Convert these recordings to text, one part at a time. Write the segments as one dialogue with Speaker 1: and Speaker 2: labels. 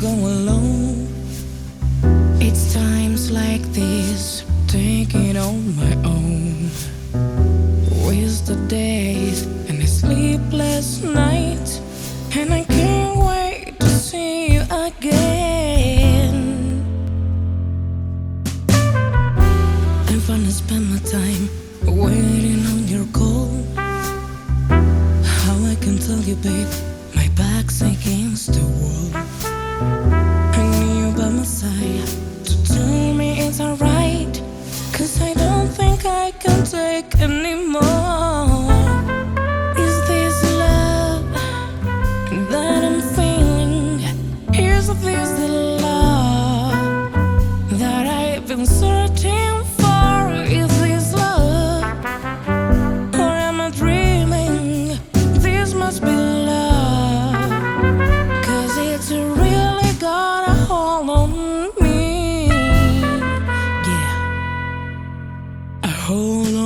Speaker 1: go alone. It's times like this, taking on my own. Wasted the days and a sleepless nights, and I can't wait to see you again. I'm gonna spend my time waiting on your call. How I can tell you, babe, my back's against the take anymore. hold on.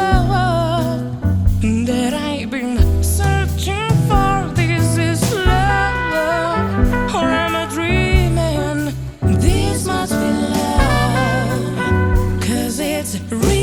Speaker 1: It's real.